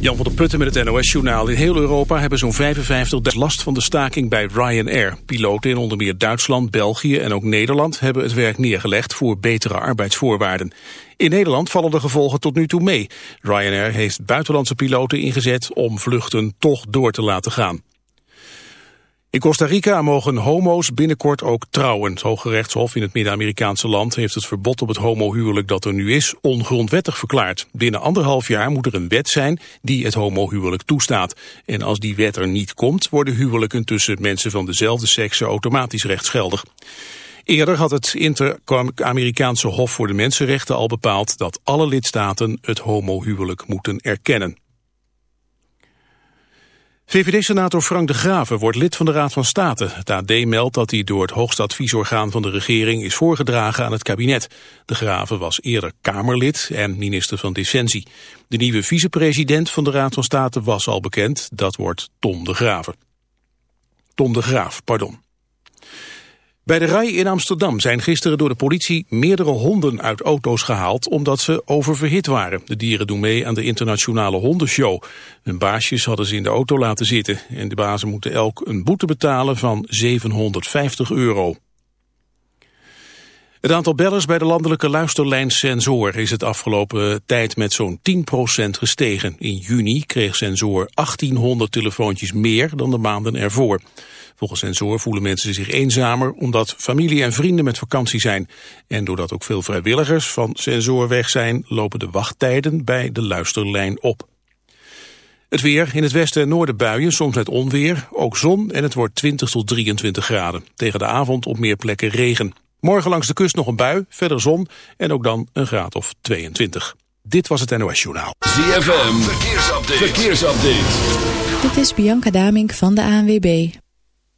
Jan van der Putten met het NOS-journaal. In heel Europa hebben zo'n 55 last van de staking bij Ryanair. Piloten in onder meer Duitsland, België en ook Nederland... hebben het werk neergelegd voor betere arbeidsvoorwaarden. In Nederland vallen de gevolgen tot nu toe mee. Ryanair heeft buitenlandse piloten ingezet om vluchten toch door te laten gaan. In Costa Rica mogen homo's binnenkort ook trouwen. Het Hoge Rechtshof in het Midden-Amerikaanse land heeft het verbod op het homohuwelijk dat er nu is ongrondwettig verklaard. Binnen anderhalf jaar moet er een wet zijn die het homohuwelijk toestaat. En als die wet er niet komt, worden huwelijken tussen mensen van dezelfde sekse automatisch rechtsgeldig. Eerder had het Inter-Amerikaanse Hof voor de Mensenrechten al bepaald dat alle lidstaten het homohuwelijk moeten erkennen. VVD-senator Frank de Graven wordt lid van de Raad van State. Het AD meldt dat hij door het hoogste adviesorgaan van de regering is voorgedragen aan het kabinet. De Graven was eerder Kamerlid en minister van Defensie. De nieuwe vicepresident van de Raad van State was al bekend. Dat wordt Tom de Graven. Tom de Graaf, pardon. Bij de RAI in Amsterdam zijn gisteren door de politie meerdere honden uit auto's gehaald omdat ze oververhit waren. De dieren doen mee aan de internationale hondenshow. Hun baasjes hadden ze in de auto laten zitten en de bazen moeten elk een boete betalen van 750 euro. Het aantal bellers bij de landelijke luisterlijn Sensor is het afgelopen tijd met zo'n 10% gestegen. In juni kreeg Sensor 1800 telefoontjes meer dan de maanden ervoor. Volgens Sensor voelen mensen zich eenzamer omdat familie en vrienden met vakantie zijn. En doordat ook veel vrijwilligers van Sensor weg zijn, lopen de wachttijden bij de luisterlijn op. Het weer, in het westen en noorden buien, soms met onweer, ook zon en het wordt 20 tot 23 graden. Tegen de avond op meer plekken regen. Morgen langs de kust nog een bui, verder zon en ook dan een graad of 22. Dit was het NOS Journaal. ZFM, verkeersupdate. verkeersupdate. Dit is Bianca Damink van de ANWB.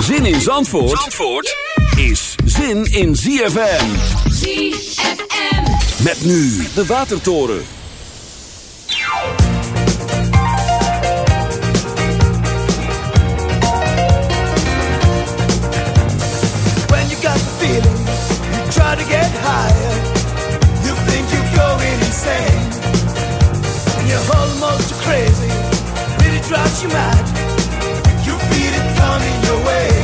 Zin in Zandvoort, Zandvoort is zin in ZFM. ZFM. Met nu de Watertoren. When you got the feeling, you try to get higher. You think you're going insane. And you're almost crazy, really drives you mad. Feel coming your way.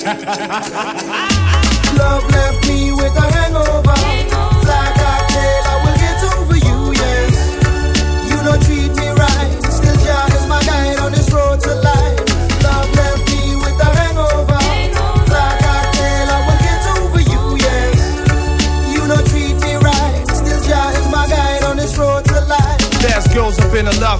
Love left me with a hangover. Fly cocktail, I will get over you, yes. You don't treat me right. Still, Jah is my guide on this road to life. Love left me with a hangover. Fly cocktail, I will get over you, yes. You don't treat me right. Still, Jah is my guide on this road to life. There's girls been in love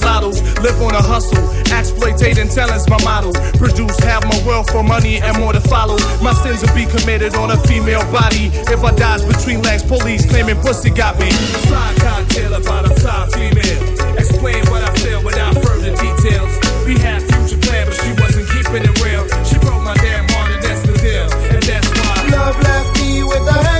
lottos. Live on a hustle, exploitating talent's my model. Produce half my wealth for money and more to follow. My sins will be committed on a female body. If I dies between legs, police claiming pussy got me. Fly cocktail about a fly female. Explain what I feel without further details. We had future plans, but she wasn't keeping it real. She broke my damn heart, and that's the deal. And that's why. Love left me with a hangover.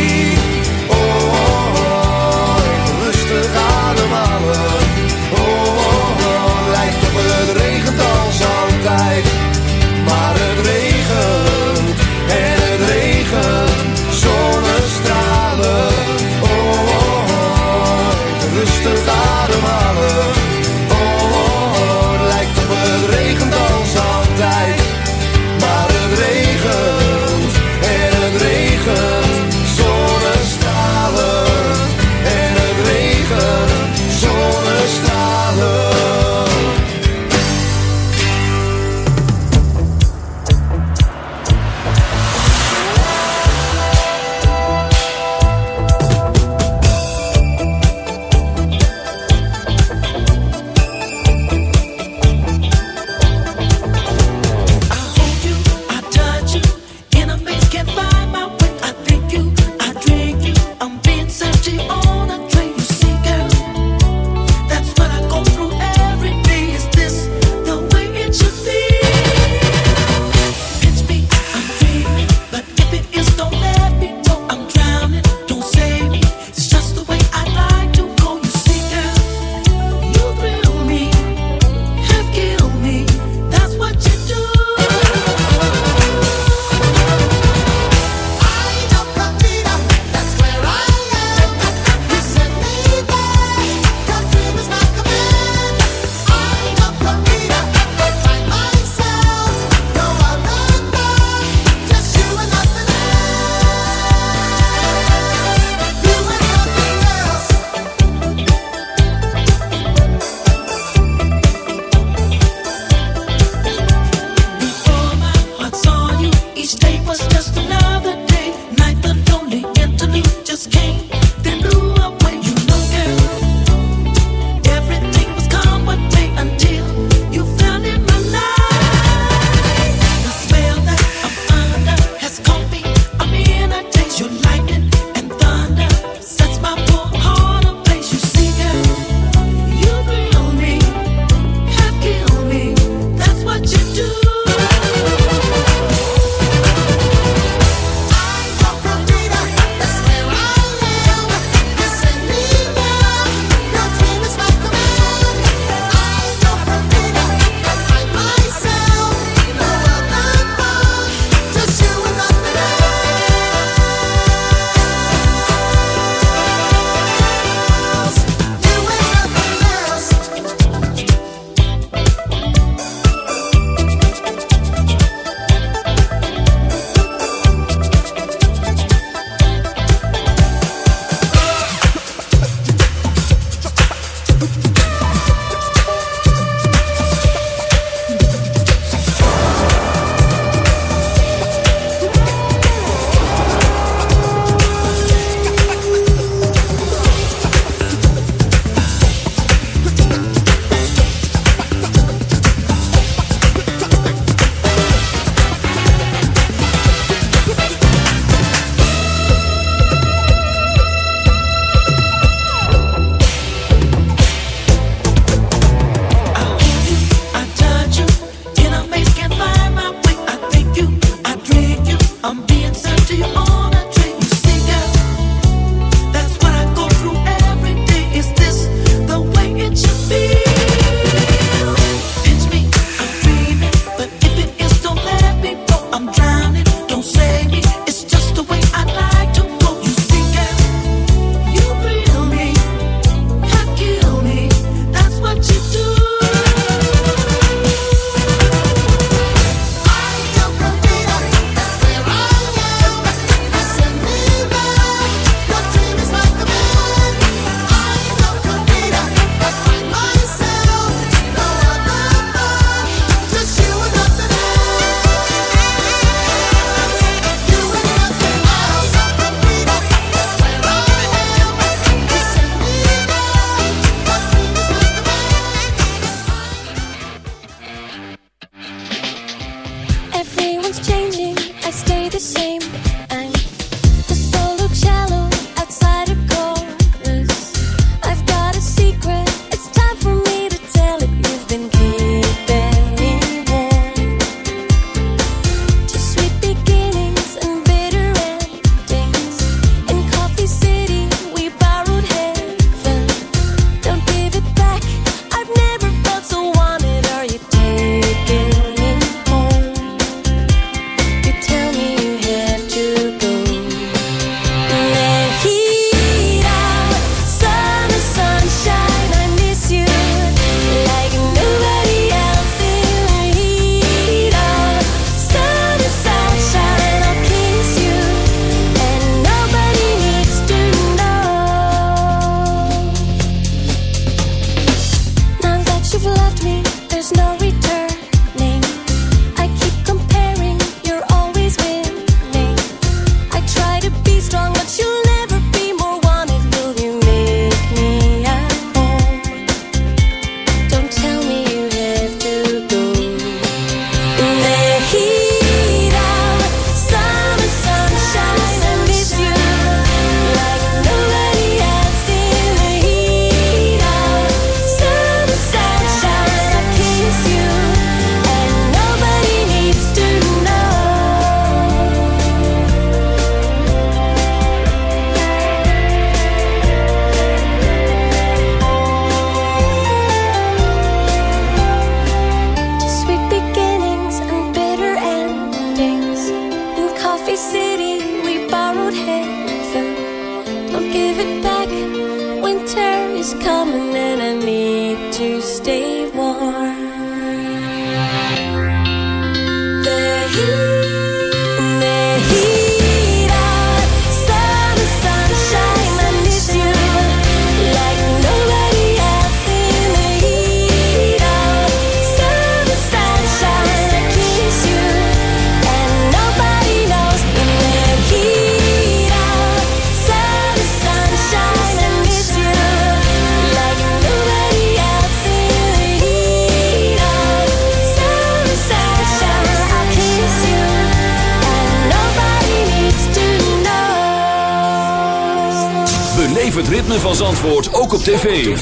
Op tv.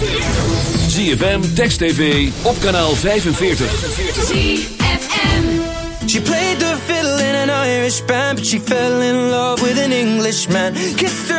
ZFM, Text TV, op kanaal 45. She played the fiddle in an Irish band, but she fell in love with an Englishman. Kissed her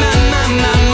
My, my, my, my,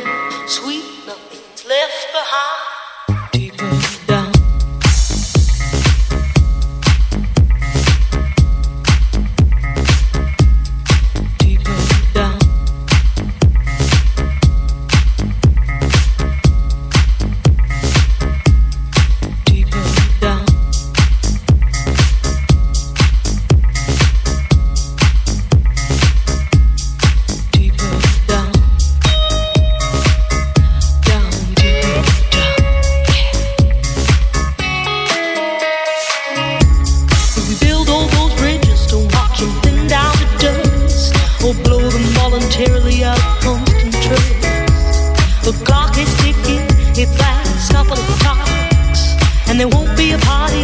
and there won't be a party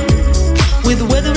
with weather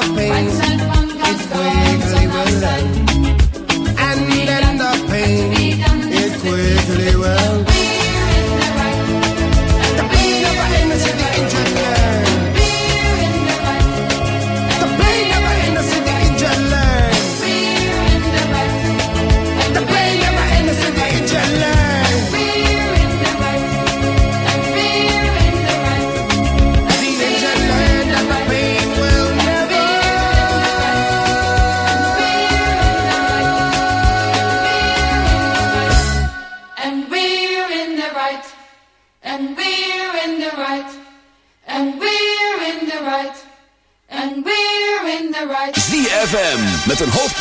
Pain,